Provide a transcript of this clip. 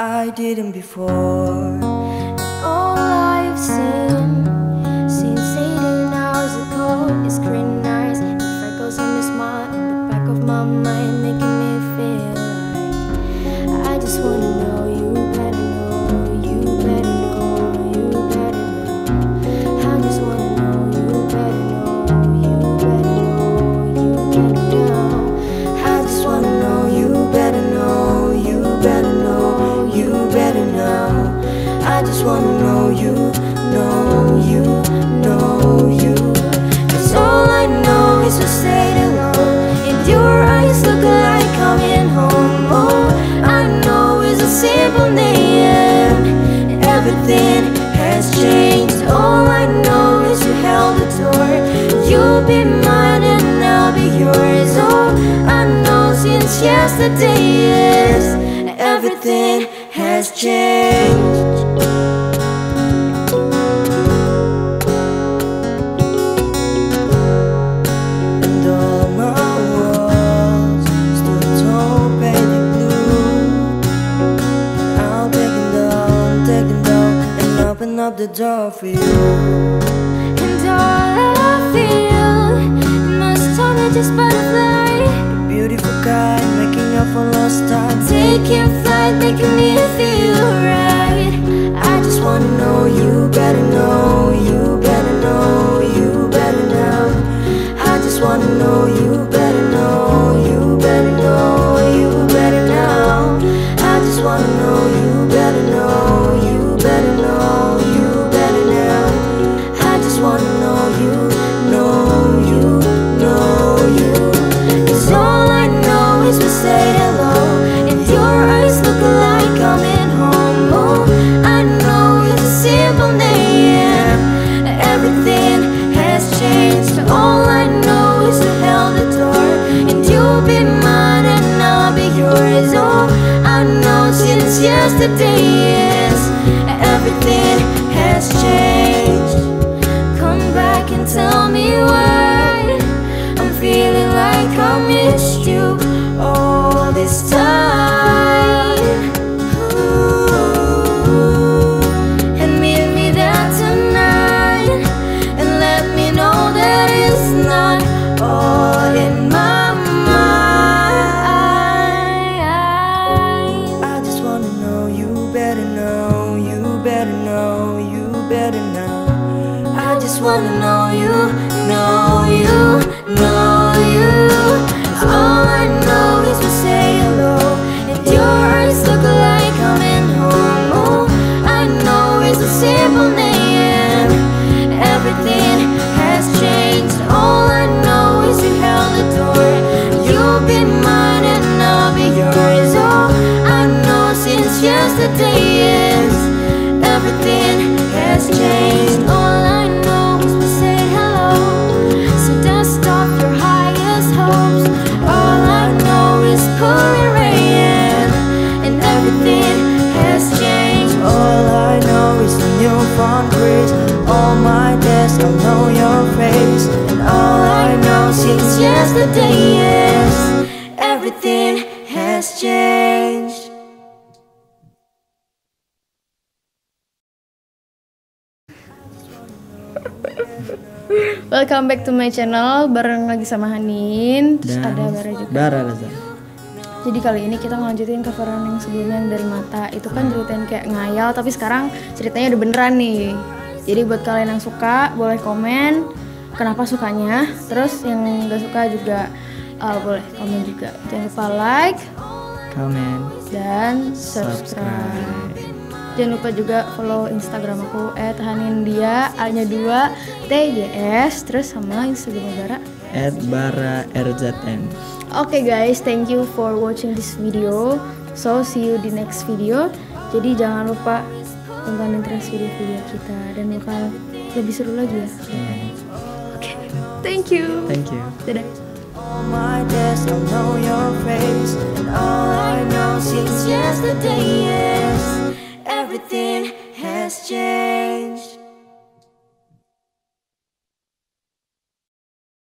I didn't before. And All I've seen since 18 hours ago is green eyes and freckles on your smile in the back of my mind, making me feel like I just wanna just wanna know you, know you, know you. Cause all I know is we stayed alone. And your eyes look like coming home. Oh, I know it's a simple name. And everything has changed. All I know is you held the door. You'll be mine and I'll be yours. Oh, I know since yesterday, yes, everything has changed. Up the door for you. And all I feel must tell me just butterfly. Beautiful guy, making up for lost time. Taking flight, making me feel right. I just wanna know you better know, you better know, you better know. I just wanna know you better yes, everything has changed. Come back and tell me why I'm feeling like I missed you all this time. Better know, you better know. I just wanna know you, know you, know you. All I know is we say hello, and your eyes look like coming home. Oh, I know it's a simple name. Everything has changed. All I know is you held the door. You'll be mine and I'll be yours. Oh, I know since yesterday, yes, everything has changed. All I know Welcome back to my channel bareng lagi sama Hanin terus Dan ada Bara juga. Bara Raza. Jadi kali ini kita ngelanjutin coveran yang sebelumnya yang dari mata itu kan ceritain kayak ngayal tapi sekarang ceritanya udah beneran nih. Jadi buat kalian yang suka boleh komen kenapa sukanya. Terus yang gak suka juga uh, boleh komen juga. Jangan lupa like Komen. dan subscribe. Jangan lupa juga follow Instagram aku @hanindia A-nya 2 TJS terus sama Instagram Bara. At Bara RZN. Oke guys, thank you for watching this video. So see you di next video. Jadi jangan lupa tontonin terus video-video kita dan bakal lebih seru lagi ya. Oke, thank you. Thank you. Dadah. All my days I know your face, and all I know since yesterday everything has changed.